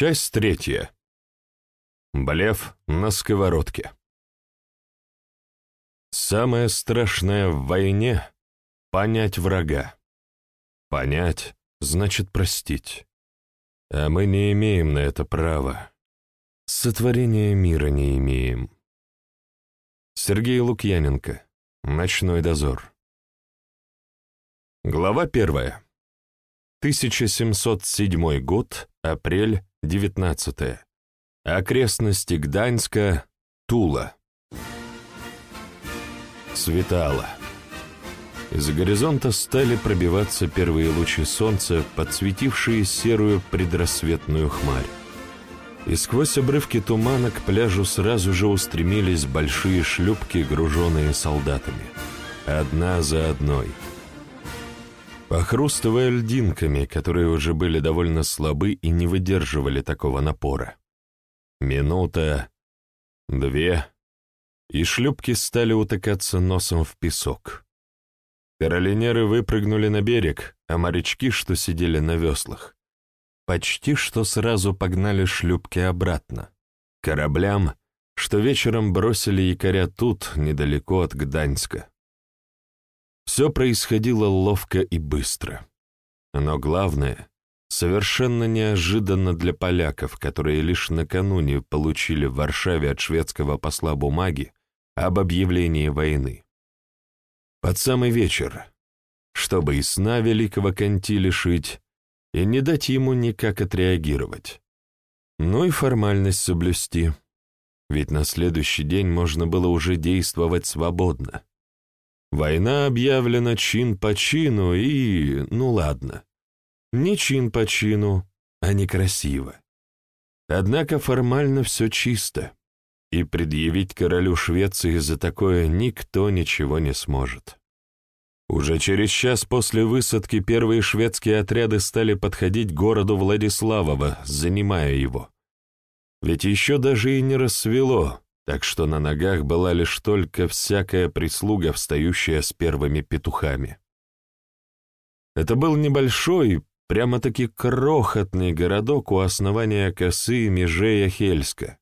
Часть третья. Блеф на сковородке. Самое страшное в войне — понять врага. Понять — значит простить. А мы не имеем на это права. Сотворения мира не имеем. Сергей Лукьяненко. Ночной дозор. Глава первая. 1707 год, апрель, 19. Окрестности Гданьска, Тула. Светало. Из горизонта стали пробиваться первые лучи солнца, подсветившие серую предрассветную хмарь. И сквозь обрывки тумана к пляжу сразу же устремились большие шлюпки, груженные солдатами. Одна за одной — похрустывая льдинками, которые уже были довольно слабы и не выдерживали такого напора. Минута, две, и шлюпки стали утыкаться носом в песок. Каролинеры выпрыгнули на берег, а морячки, что сидели на веслах, почти что сразу погнали шлюпки обратно, кораблям, что вечером бросили якоря тут, недалеко от Гданьска. Все происходило ловко и быстро. Но главное, совершенно неожиданно для поляков, которые лишь накануне получили в Варшаве от шведского посла бумаги об объявлении войны. Под самый вечер, чтобы и сна великого Конти лишить, и не дать ему никак отреагировать. Ну и формальность соблюсти, ведь на следующий день можно было уже действовать свободно. Война объявлена чин по чину и... ну ладно. Не чин по чину, а некрасиво. Однако формально все чисто, и предъявить королю Швеции за такое никто ничего не сможет. Уже через час после высадки первые шведские отряды стали подходить к городу Владиславово, занимая его. Ведь еще даже и не рассвело, так что на ногах была лишь только всякая прислуга, встающая с первыми петухами. Это был небольшой, прямо-таки крохотный городок у основания косы Межея Хельска.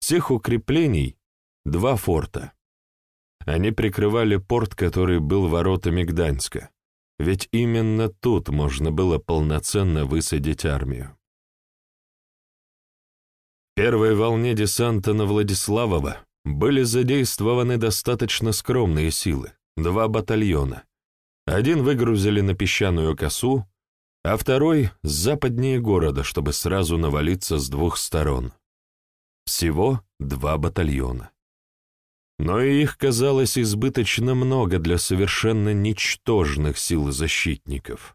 Всех укреплений — два форта. Они прикрывали порт, который был воротами Гданьска, ведь именно тут можно было полноценно высадить армию первой волне десанта на Владиславово были задействованы достаточно скромные силы, два батальона. Один выгрузили на песчаную косу, а второй — западнее города, чтобы сразу навалиться с двух сторон. Всего два батальона. Но и их казалось избыточно много для совершенно ничтожных сил защитников.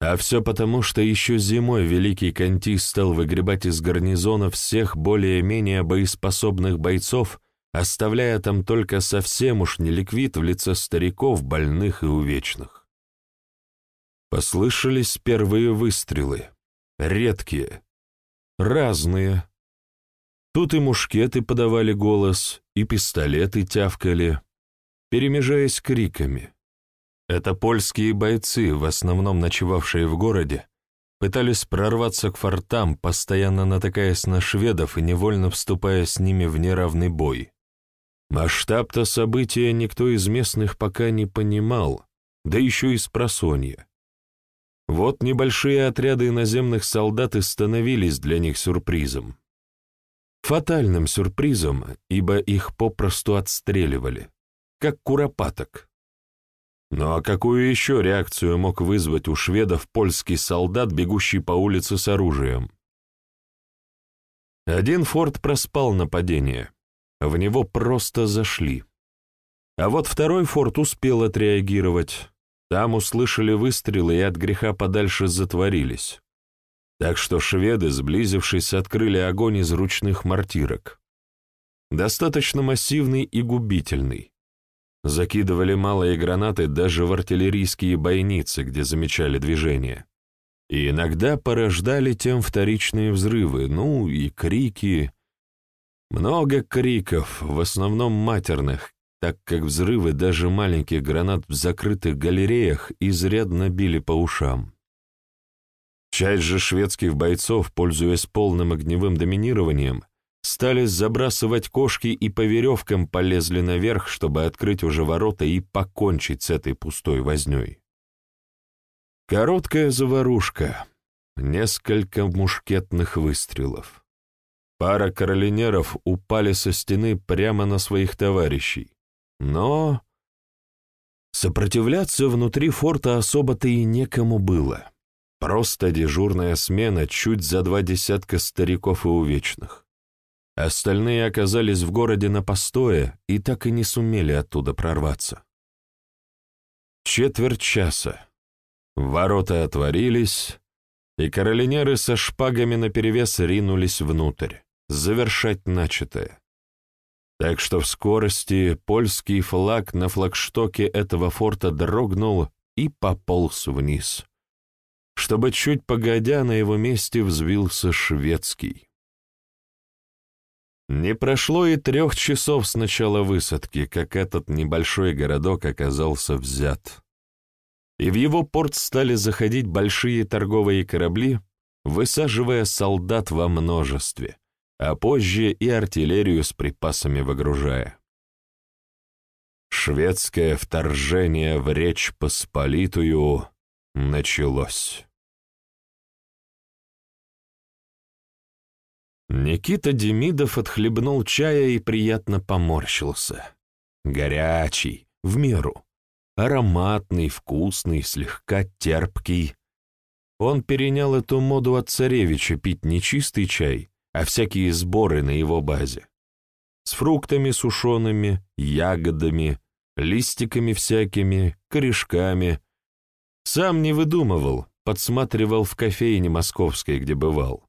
А все потому, что еще зимой Великий Конти стал выгребать из гарнизона всех более-менее боеспособных бойцов, оставляя там только совсем уж неликвид в лице стариков, больных и увечных. Послышались первые выстрелы. Редкие. Разные. Тут и мушкеты подавали голос, и пистолеты тявкали, перемежаясь криками. Это польские бойцы, в основном ночевавшие в городе, пытались прорваться к фортам, постоянно натыкаясь на шведов и невольно вступая с ними в неравный бой. Масштаб-то события никто из местных пока не понимал, да еще и с просонья. Вот небольшие отряды иноземных солдат и становились для них сюрпризом. Фатальным сюрпризом, ибо их попросту отстреливали, как куропаток. Ну а какую еще реакцию мог вызвать у шведов польский солдат, бегущий по улице с оружием? Один форт проспал нападение, в него просто зашли. А вот второй форт успел отреагировать. Там услышали выстрелы и от греха подальше затворились. Так что шведы, сблизившись, открыли огонь из ручных мортирок. Достаточно массивный и губительный. Закидывали малые гранаты даже в артиллерийские бойницы, где замечали движение. И иногда порождали тем вторичные взрывы, ну и крики. Много криков, в основном матерных, так как взрывы даже маленьких гранат в закрытых галереях изрядно били по ушам. Часть же шведских бойцов, пользуясь полным огневым доминированием, стали забрасывать кошки и по веревкам полезли наверх, чтобы открыть уже ворота и покончить с этой пустой вознёй. Короткая заварушка, несколько мушкетных выстрелов. Пара каролинеров упали со стены прямо на своих товарищей, но сопротивляться внутри форта особо-то и некому было. Просто дежурная смена чуть за два десятка стариков и увечных. Остальные оказались в городе на постое и так и не сумели оттуда прорваться. Четверть часа. Ворота отворились, и каролинеры со шпагами наперевес ринулись внутрь, завершать начатое. Так что в скорости польский флаг на флагштоке этого форта дрогнул и пополз вниз, чтобы чуть погодя на его месте взвился шведский. Не прошло и трех часов с начала высадки, как этот небольшой городок оказался взят. И в его порт стали заходить большие торговые корабли, высаживая солдат во множестве, а позже и артиллерию с припасами выгружая. Шведское вторжение в Речь Посполитую началось. Никита Демидов отхлебнул чая и приятно поморщился. Горячий, в меру. Ароматный, вкусный, слегка терпкий. Он перенял эту моду от царевича пить не чистый чай, а всякие сборы на его базе. С фруктами сушеными, ягодами, листиками всякими, корешками. Сам не выдумывал, подсматривал в кофейне московской, где бывал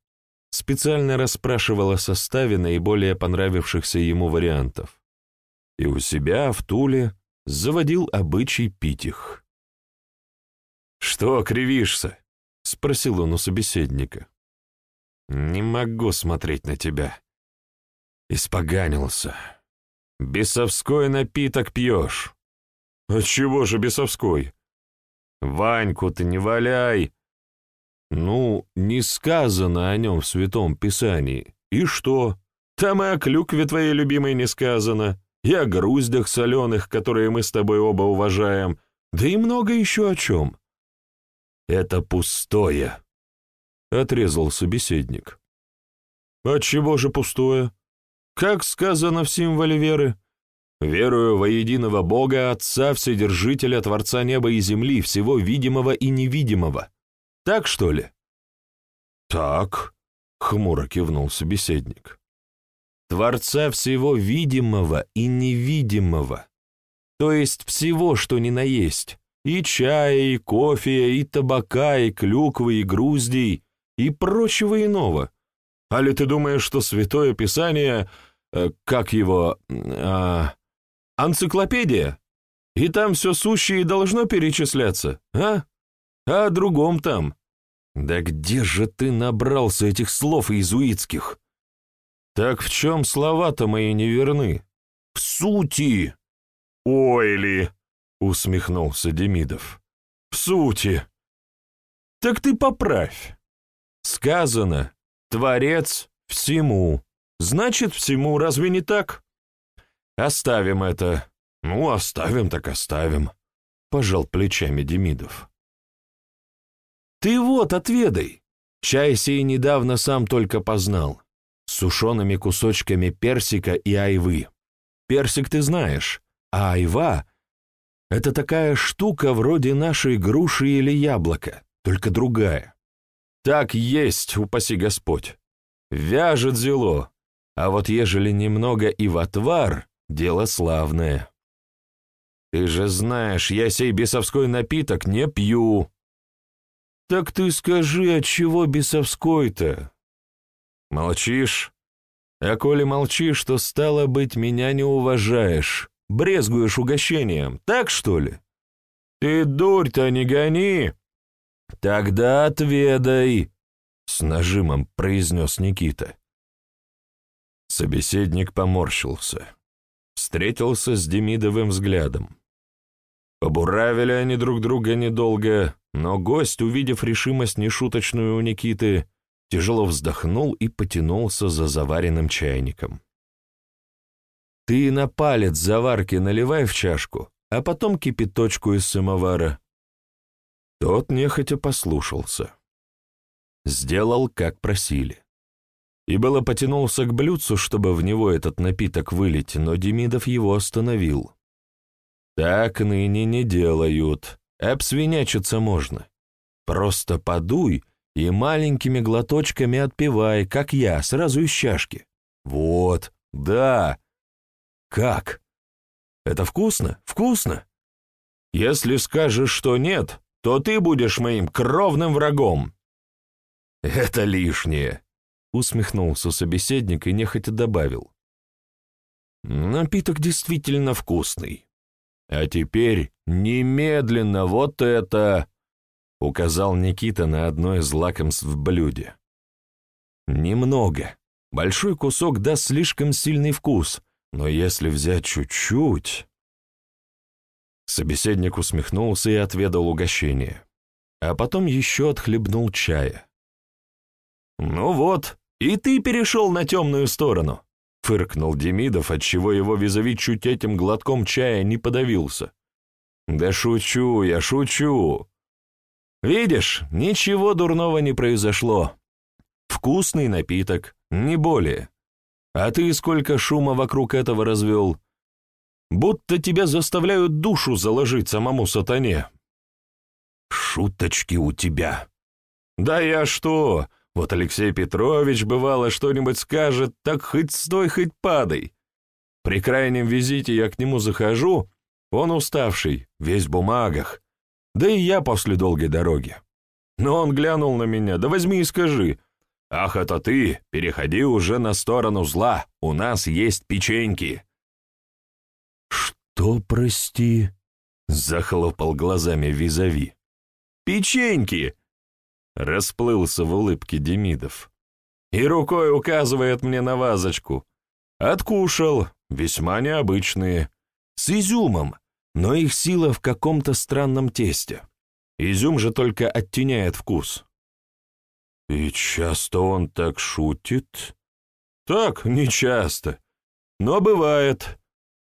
специально расспрашивал о составе наиболее понравившихся ему вариантов. И у себя, в Туле, заводил обычай пить их. «Что кривишься?» — спросил он у собеседника. «Не могу смотреть на тебя». Испоганился. «Бесовской напиток пьешь». «Отчего же бесовской?» «Ваньку ты не валяй!» Ну, не сказано о нем в Святом Писании. И что? Там и о клюкве твоей любимой не сказано, и о груздях соленых, которые мы с тобой оба уважаем, да и много еще о чем. Это пустое, — отрезал собеседник. Отчего же пустое? Как сказано в символе веры? Верую во единого Бога, Отца, Вседержителя, Творца неба и земли, всего видимого и невидимого. Так, что ли?» «Так», — хмуро кивнул собеседник. «Творца всего видимого и невидимого, то есть всего, что ни на есть, и чая, и кофе, и табака, и клюквы, и груздей, и прочего иного. А ли ты думаешь, что Святое Писание, э, как его, э, энциклопедия, и там все сущее должно перечисляться, а? А о другом там, «Да где же ты набрался этих слов иезуитских?» «Так в чем слова-то мои неверны?» «В сути!» «Ой ли!» — усмехнулся Демидов. «В сути!» «Так ты поправь!» «Сказано, Творец всему. Значит, всему, разве не так?» «Оставим это». «Ну, оставим так оставим», — пожал плечами Демидов. Ты вот, отведай. Чай сей недавно сам только познал. С сушеными кусочками персика и айвы. Персик ты знаешь, а айва — это такая штука вроде нашей груши или яблока, только другая. Так есть, упаси Господь. Вяжет зело, а вот ежели немного и в отвар, дело славное. Ты же знаешь, я сей бесовской напиток не пью, «Так ты скажи, отчего бесовской-то?» «Молчишь? А коли молчишь, то, стало быть, меня не уважаешь, брезгуешь угощением, так что ли?» «Ты дурь-то не гони!» «Тогда отведай!» — с нажимом произнес Никита. Собеседник поморщился, встретился с Демидовым взглядом. Побуравили они друг друга недолго, но гость, увидев решимость нешуточную у Никиты, тяжело вздохнул и потянулся за заваренным чайником. «Ты на палец заварки наливай в чашку, а потом кипяточку из самовара». Тот нехотя послушался. Сделал, как просили. И было потянулся к блюдцу, чтобы в него этот напиток вылить, но Демидов его остановил. Так ныне не делают. Обсвинячиться можно. Просто подуй и маленькими глоточками отпивай, как я, сразу из чашки. Вот, да. Как? Это вкусно? Вкусно? Если скажешь, что нет, то ты будешь моим кровным врагом. Это лишнее, усмехнулся собеседник и нехотя добавил. Напиток действительно вкусный. «А теперь немедленно вот это!» — указал Никита на одно из лакомств в блюде. «Немного. Большой кусок даст слишком сильный вкус, но если взять чуть-чуть...» Собеседник усмехнулся и отведал угощение, а потом еще отхлебнул чая. «Ну вот, и ты перешел на темную сторону!» Фыркнул Демидов, отчего его визави чуть этим глотком чая не подавился. «Да шучу я, шучу!» «Видишь, ничего дурного не произошло. Вкусный напиток, не более. А ты сколько шума вокруг этого развел? Будто тебя заставляют душу заложить самому сатане». «Шуточки у тебя!» «Да я что? Вот Алексей Петрович, бывало, что-нибудь скажет, так хоть стой, хоть падай. При крайнем визите я к нему захожу, он уставший, весь в бумагах, да и я после долгой дороги. Но он глянул на меня, да возьми и скажи, «Ах, это ты, переходи уже на сторону зла, у нас есть печеньки». «Что, прости?» — захлопал глазами визави. «Печеньки! Расплылся в улыбке Демидов. И рукой указывает мне на вазочку. Откушал, весьма необычные. С изюмом, но их сила в каком-то странном тесте. Изюм же только оттеняет вкус. И часто он так шутит? Так, не часто. Но бывает.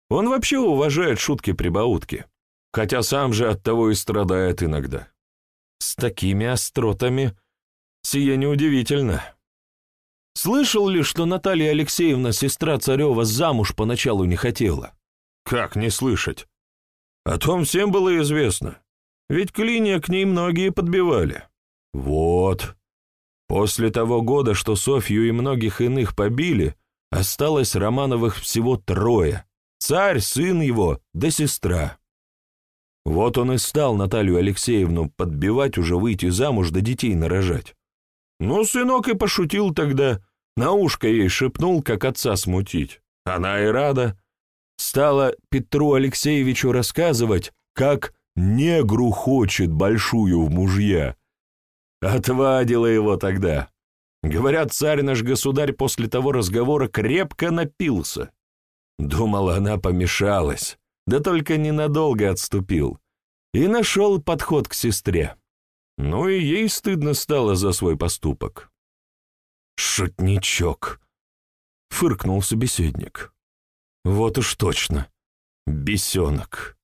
Он вообще уважает шутки-прибаутки. Хотя сам же от того и страдает иногда. С такими остротами сие неудивительно. Слышал ли, что Наталья Алексеевна, сестра Царева, замуж поначалу не хотела? Как не слышать? О том всем было известно. Ведь клинья к ней многие подбивали. Вот. После того года, что Софью и многих иных побили, осталось Романовых всего трое. Царь, сын его, да сестра. Вот он и стал Наталью Алексеевну подбивать уже выйти замуж да детей нарожать. Ну, сынок и пошутил тогда, на ушко ей шепнул, как отца смутить. Она и рада. Стала Петру Алексеевичу рассказывать, как негру хочет большую в мужья. Отвадила его тогда. Говорят, царь наш государь после того разговора крепко напился. Думала, она помешалась да только ненадолго отступил, и нашел подход к сестре. Ну и ей стыдно стало за свой поступок. «Шутничок!» — фыркнул собеседник. «Вот уж точно, бесенок!»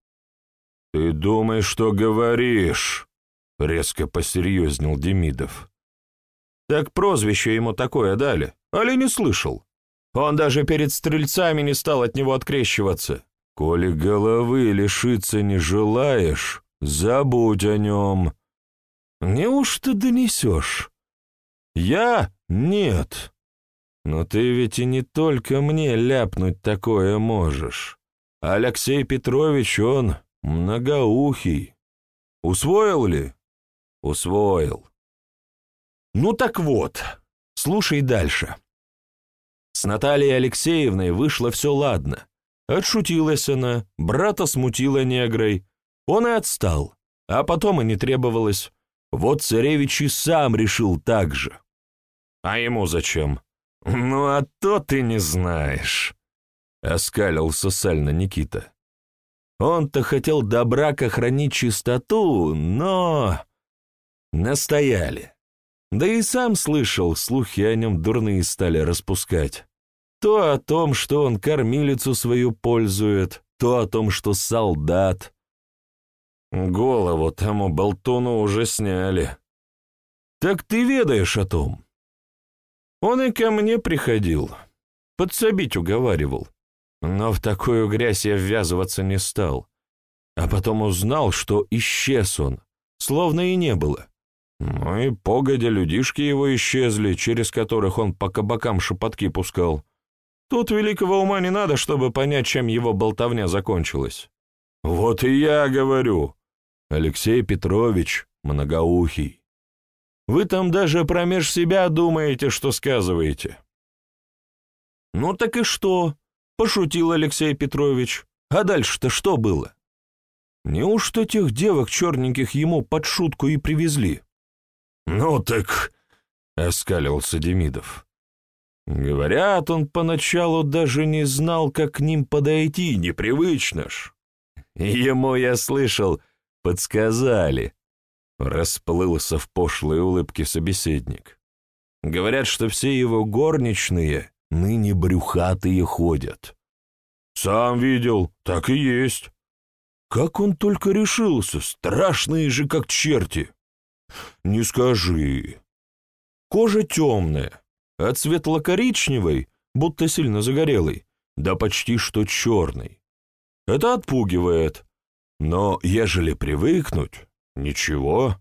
«Ты думаешь, что говоришь?» — резко посерьезнел Демидов. «Так прозвище ему такое дали, али не слышал? Он даже перед стрельцами не стал от него открещиваться. Коли головы лишиться не желаешь, забудь о нем. Неужто донесешь? Я? Нет. Но ты ведь и не только мне ляпнуть такое можешь. Алексей Петрович, он многоухий. Усвоил ли? Усвоил. Ну так вот, слушай дальше. С Натальей Алексеевной вышло все ладно. Отшутилась она, брата смутила негрой. Он и отстал, а потом и не требовалось. Вот царевич и сам решил так же. А ему зачем? Ну, а то ты не знаешь, — оскалился сально Никита. Он-то хотел до брака хранить чистоту, но... Настояли. Да и сам слышал, слухи о нем дурные стали распускать. То о том, что он кормилицу свою пользует, то о том, что солдат. Голову тому болтуну уже сняли. Так ты ведаешь о том? Он и ко мне приходил, подсобить уговаривал. Но в такую грязь я ввязываться не стал. А потом узнал, что исчез он, словно и не было. Ну и погодя людишки его исчезли, через которых он по кабакам шепотки пускал. Тут великого ума не надо, чтобы понять, чем его болтовня закончилась. Вот и я говорю. Алексей Петрович многоухий. Вы там даже промеж себя думаете, что сказываете. Ну так и что? Пошутил Алексей Петрович. А дальше-то что было? Неужто тех девок черненьких ему под шутку и привезли? «Ну так...» — оскалился Демидов. «Говорят, он поначалу даже не знал, как к ним подойти, непривычно ж. Ему, я слышал, подсказали». Расплылся в пошлой улыбке собеседник. «Говорят, что все его горничные ныне брюхатые ходят». «Сам видел, так и есть». «Как он только решился, страшные же, как черти!» «Не скажи. Кожа темная, от светло-коричневой, будто сильно загорелой, да почти что черной. Это отпугивает. Но ежели привыкнуть, ничего.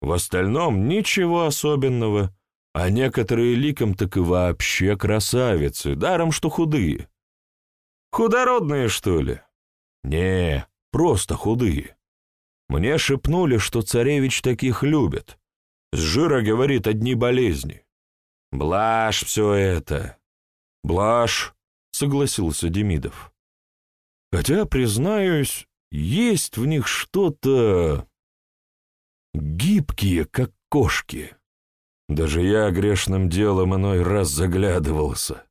В остальном ничего особенного. А некоторые ликом так и вообще красавицы, даром что худые. Худородные, что ли? Не, просто худые. Мне шепнули, что царевич таких любит. С жира, говорит, одни болезни. Блажь все это. Блажь, согласился Демидов. Хотя, признаюсь, есть в них что-то... гибкие, как кошки. Даже я грешным делом иной раз заглядывался.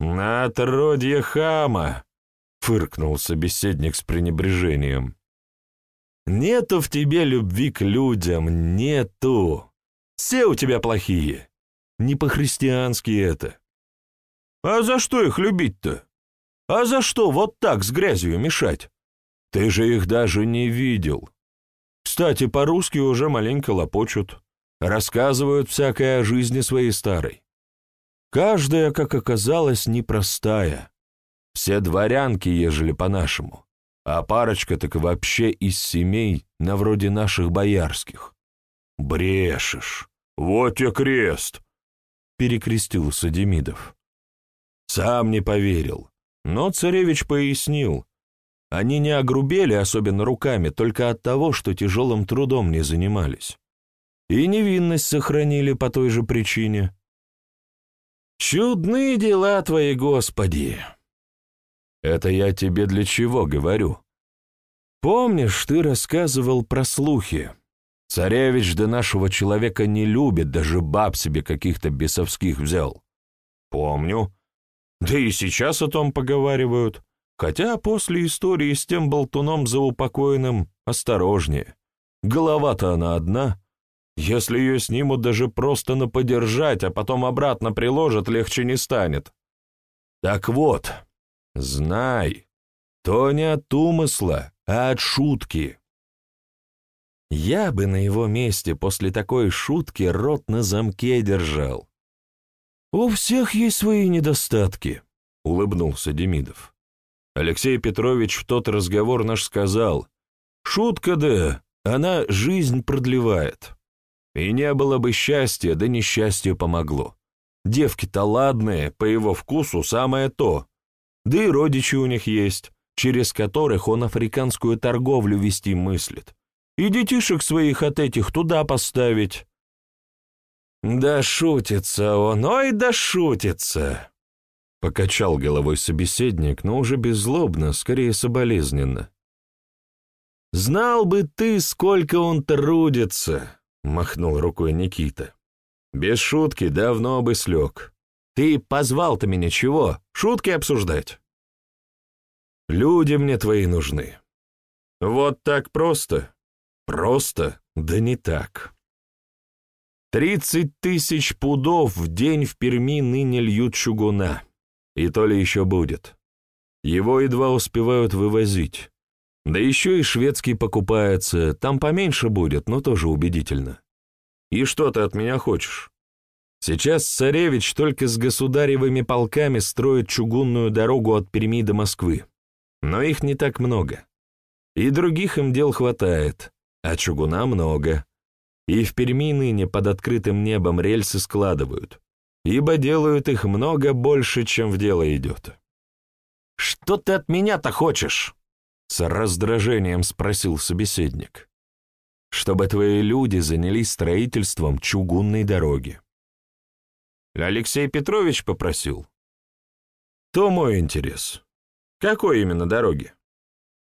«На отродье хама!» — фыркнул собеседник с пренебрежением. Нету в тебе любви к людям, нету. Все у тебя плохие. Не по-христиански это. А за что их любить-то? А за что вот так с грязью мешать? Ты же их даже не видел. Кстати, по-русски уже маленько лопочут. Рассказывают всякое о жизни своей старой. Каждая, как оказалось, непростая. Все дворянки, ежели по-нашему а парочка так вообще из семей на вроде наших боярских. Брешешь. Вот тебе крест, перекрестился Демидов. Сам не поверил, но царевич пояснил. Они не огрубели, особенно руками, только от того, что тяжелым трудом не занимались. И невинность сохранили по той же причине. «Чудные дела твои, Господи!» Это я тебе для чего говорю? Помнишь, ты рассказывал про слухи? Царевич до нашего человека не любит, даже баб себе каких-то бесовских взял. Помню. Да и сейчас о том поговаривают. Хотя после истории с тем болтуном заупокоенным осторожнее. Голова-то она одна. Если ее снимут даже просто на подержать, а потом обратно приложат, легче не станет. Так вот, Знай, то не от умысла, а от шутки. Я бы на его месте после такой шутки рот на замке держал. «У всех есть свои недостатки», — улыбнулся Демидов. Алексей Петрович в тот разговор наш сказал, «Шутка да, она жизнь продлевает. И не было бы счастья, да несчастье помогло. Девки-то ладные, по его вкусу самое то, да и родичи у них есть, через которых он африканскую торговлю вести мыслит. И детишек своих от этих туда поставить. «Да шутится он, ой, да шутится!» Покачал головой собеседник, но уже беззлобно, скорее соболезненно. «Знал бы ты, сколько он трудится!» — махнул рукой Никита. «Без шутки давно бы слег. Ты позвал-то меня чего? Шутки обсуждать? Люди мне твои нужны. Вот так просто? Просто? Да не так. Тридцать тысяч пудов в день в Перми ныне льют чугуна. И то ли еще будет. Его едва успевают вывозить. Да еще и шведский покупается, там поменьше будет, но тоже убедительно. И что ты от меня хочешь? Сейчас царевич только с государевыми полками строит чугунную дорогу от Перми до Москвы. Но их не так много. И других им дел хватает, а чугуна много. И в Перми ныне под открытым небом рельсы складывают, ибо делают их много больше, чем в дело идет. «Что ты от меня-то хочешь?» — с раздражением спросил собеседник. «Чтобы твои люди занялись строительством чугунной дороги». Алексей Петрович попросил. То мой интерес. Какой именно дороги?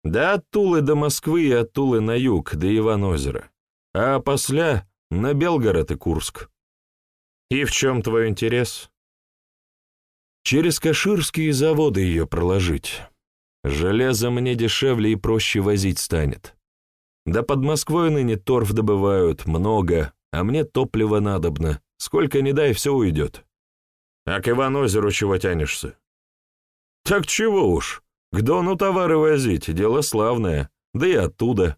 Да от Тулы до Москвы и от Тулы на юг, до Иван-озера. А после на Белгород и Курск. И в чем твой интерес? Через Каширские заводы ее проложить. Железо мне дешевле и проще возить станет. Да под Москвой ныне торф добывают, много, а мне топлива надобно. Сколько не дай, все уйдет. А к Иван-озеру чего тянешься? Так чего уж, к Дону товары возить, дело славное, да и оттуда.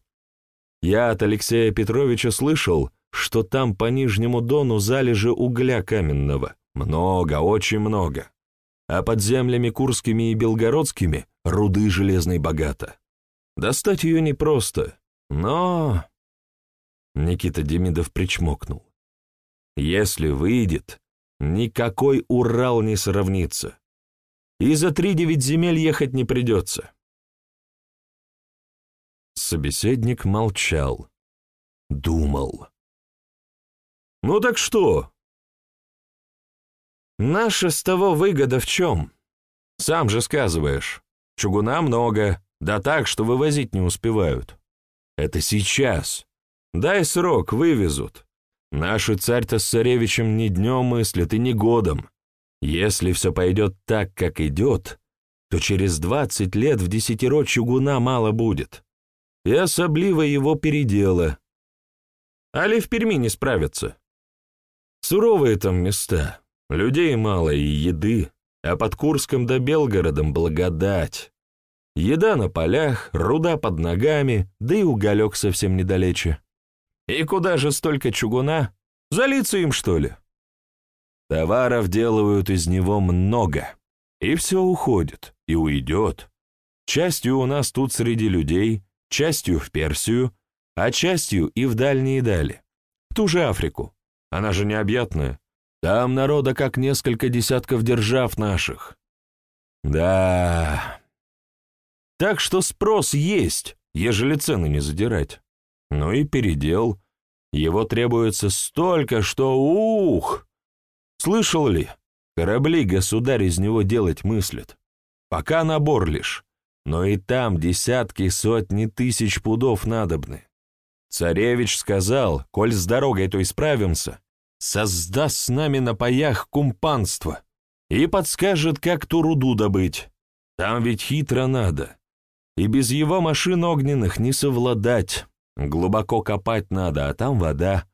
Я от Алексея Петровича слышал, что там по Нижнему Дону залежи угля каменного. Много, очень много. А под землями Курскими и Белгородскими руды железной богато. Достать ее непросто, но... Никита Демидов причмокнул. Если выйдет, никакой Урал не сравнится. И за три девять земель ехать не придется. Собеседник молчал, думал. «Ну так что?» «Наша с того выгода в чем? Сам же сказываешь. Чугуна много, да так, что вывозить не успевают. Это сейчас. Дай срок, вывезут. Наши царь-то с царевичем ни днем мыслят и ни годом. Если все пойдет так, как идет, то через двадцать лет в десятеро чугуна мало будет. И особливо его передела. Али в Перми не справятся. Суровые там места, людей мало и еды, а под Курском да Белгородом благодать. Еда на полях, руда под ногами, да и уголек совсем недалече. И куда же столько чугуна? Залиться им, что ли? Товаров делают из него много, и все уходит, и уйдет. Частью у нас тут среди людей, частью в Персию, а частью и в дальние дали. В ту же Африку. Она же необъятная. Там народа как несколько десятков держав наших. Да. Так что спрос есть, ежели цены не задирать. Ну и передел. Его требуется столько, что ух! Слышал ли? Корабли государь из него делать мыслит. Пока набор лишь, но и там десятки, сотни тысяч пудов надобны. Царевич сказал, коль с дорогой то исправимся, создаст с нами на паях кумпанство и подскажет, как ту руду добыть. Там ведь хитро надо, и без его машин огненных не совладать. Глубоко копать надо, а там вода.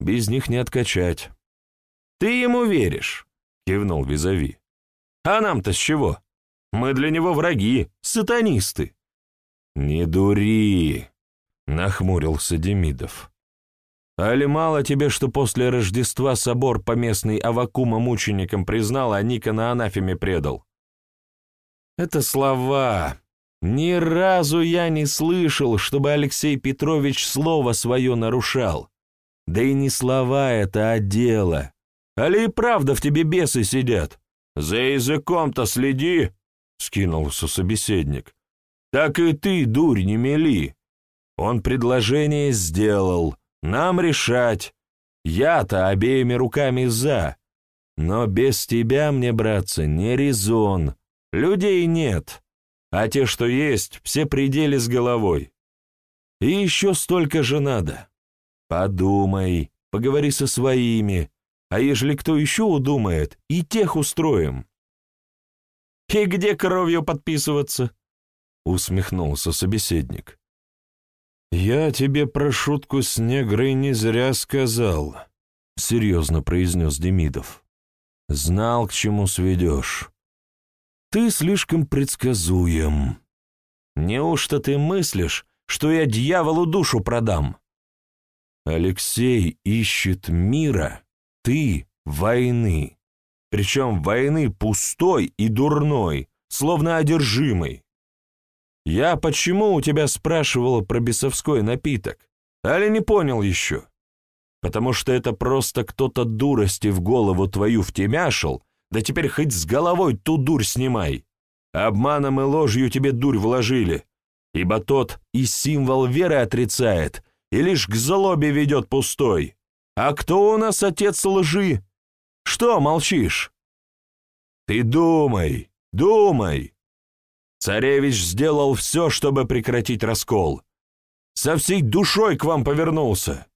Без них не откачать. «Ты ему веришь?» — кивнул Визави. «А нам-то с чего? Мы для него враги, сатанисты». «Не дури!» — нахмурился Демидов. «Али мало тебе, что после Рождества собор поместный Авакума мучеником признал, а Ника на анафеме предал?» «Это слова, ни разу я не слышал, чтобы Алексей Петрович слово свое нарушал. Да и не слова это, а дело. Али и правда в тебе бесы сидят? За языком-то следи, — скинулся собеседник. Так и ты, дурь, не мели. Он предложение сделал, нам решать. Я-то обеими руками за. Но без тебя мне, братцы, не резон. Людей нет а те, что есть, все пределы с головой. И еще столько же надо. Подумай, поговори со своими, а ежели кто еще удумает, и тех устроим. «И где кровью подписываться?» — усмехнулся собеседник. «Я тебе про шутку с негрой не зря сказал», — серьезно произнес Демидов. «Знал, к чему сведешь. Ты слишком предсказуем. Неужто ты мыслишь, что я дьяволу душу продам?» Алексей ищет мира, ты — войны. Причем войны пустой и дурной, словно одержимый. Я почему у тебя спрашивала про бесовской напиток? Али не понял еще? Потому что это просто кто-то дурости в голову твою втемяшил, да теперь хоть с головой ту дурь снимай. Обманом и ложью тебе дурь вложили, ибо тот и символ веры отрицает, и лишь к злобе ведет пустой. А кто у нас отец лжи? Что молчишь? Ты думай, думай. Царевич сделал все, чтобы прекратить раскол. Со всей душой к вам повернулся.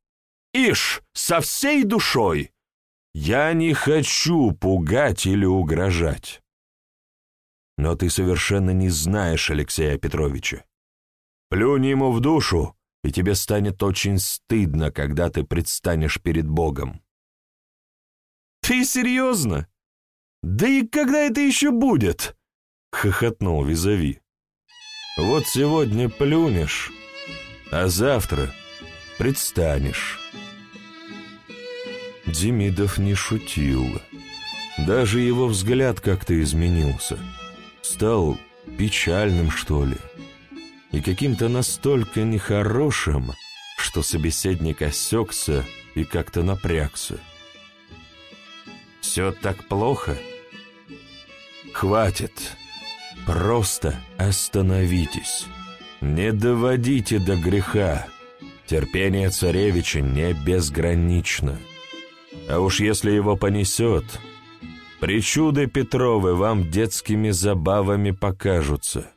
Ишь, со всей душой! Я не хочу пугать или угрожать. Но ты совершенно не знаешь Алексея Петровича. Плюнь ему в душу, и тебе станет очень стыдно, когда ты предстанешь перед Богом. Ты серьезно? Да и когда это еще будет? — хохотнул Визави. «Вот сегодня плюнешь, а завтра предстанешь». Демидов не шутил. Даже его взгляд как-то изменился. Стал печальным, что ли, и каким-то настолько нехорошим, что собеседник осекся и как-то напрягся. «Все так плохо?» «Хватит!» Просто остановитесь. Не доводите до греха. Терпение царевича не безгранично. А уж если его понесет, причуды Петровы вам детскими забавами покажутся.